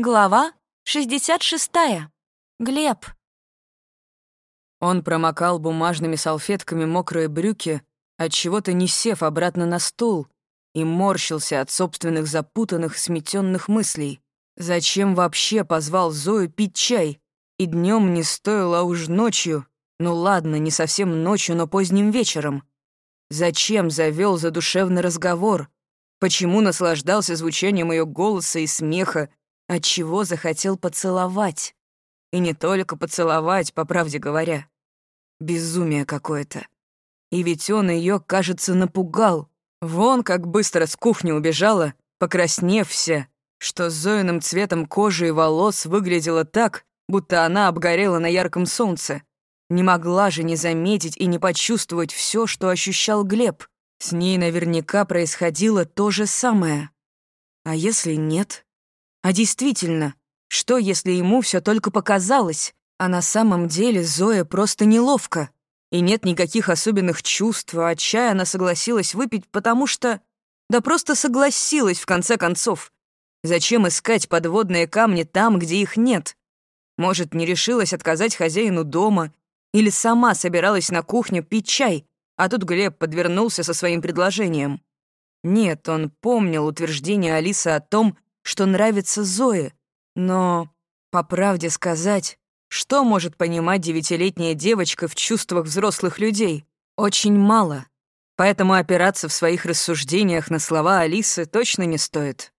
Глава 66. Глеб. Он промокал бумажными салфетками мокрые брюки, от чего-то не сев обратно на стул, и морщился от собственных запутанных, сметенных мыслей. Зачем вообще позвал Зою пить чай? И днем не стоило, а уж ночью. Ну ладно, не совсем ночью, но поздним вечером. Зачем завел задушевный разговор? Почему наслаждался звучанием ее голоса и смеха, от чего захотел поцеловать. И не только поцеловать, по правде говоря. Безумие какое-то. И ведь он ее, кажется, напугал. Вон как быстро с кухни убежала, покраснев вся, что с Зоиным цветом кожи и волос выглядела так, будто она обгорела на ярком солнце. Не могла же не заметить и не почувствовать все, что ощущал Глеб. С ней наверняка происходило то же самое. А если нет? А действительно, что если ему все только показалось, а на самом деле Зоя просто неловко, и нет никаких особенных чувств, а чай она согласилась выпить, потому что... Да просто согласилась, в конце концов. Зачем искать подводные камни там, где их нет? Может, не решилась отказать хозяину дома, или сама собиралась на кухню пить чай, а тут Глеб подвернулся со своим предложением. Нет, он помнил утверждение Алисы о том, что нравится Зое, но, по правде сказать, что может понимать девятилетняя девочка в чувствах взрослых людей? Очень мало. Поэтому опираться в своих рассуждениях на слова Алисы точно не стоит.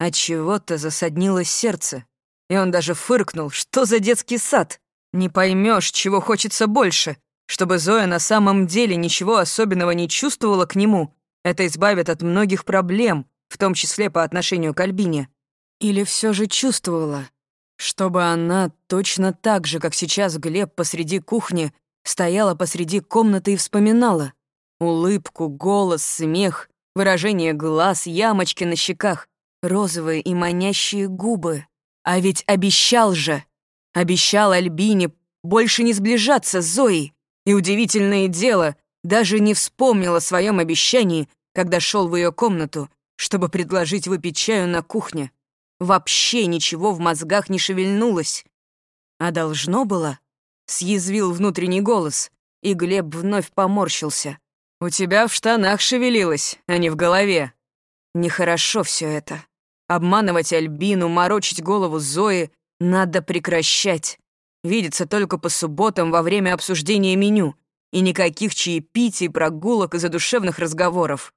От чего-то засаднилось сердце, и он даже фыркнул, что за детский сад? Не поймешь, чего хочется больше, чтобы Зоя на самом деле ничего особенного не чувствовала к нему. Это избавит от многих проблем, в том числе по отношению к Альбине. Или все же чувствовала, чтобы она точно так же, как сейчас Глеб посреди кухни, стояла посреди комнаты и вспоминала. Улыбку, голос, смех, выражение глаз, ямочки на щеках, розовые и манящие губы. А ведь обещал же, обещал Альбине больше не сближаться с Зоей. И удивительное дело, даже не вспомнил о своем обещании, когда шел в ее комнату чтобы предложить выпить чаю на кухне. Вообще ничего в мозгах не шевельнулось. А должно было? Съязвил внутренний голос, и Глеб вновь поморщился. «У тебя в штанах шевелилось, а не в голове». Нехорошо все это. Обманывать Альбину, морочить голову Зои надо прекращать. Видеться только по субботам во время обсуждения меню. И никаких чаепитий, прогулок и задушевных разговоров.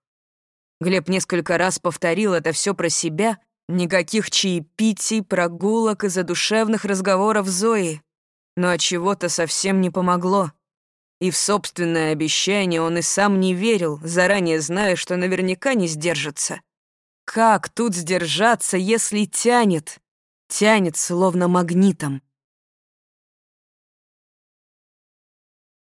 Глеб несколько раз повторил это все про себя. Никаких чаепитий, прогулок и задушевных разговоров Зои. Но от чего-то совсем не помогло. И в собственное обещание он и сам не верил, заранее зная, что наверняка не сдержится. Как тут сдержаться, если тянет? Тянет, словно магнитом.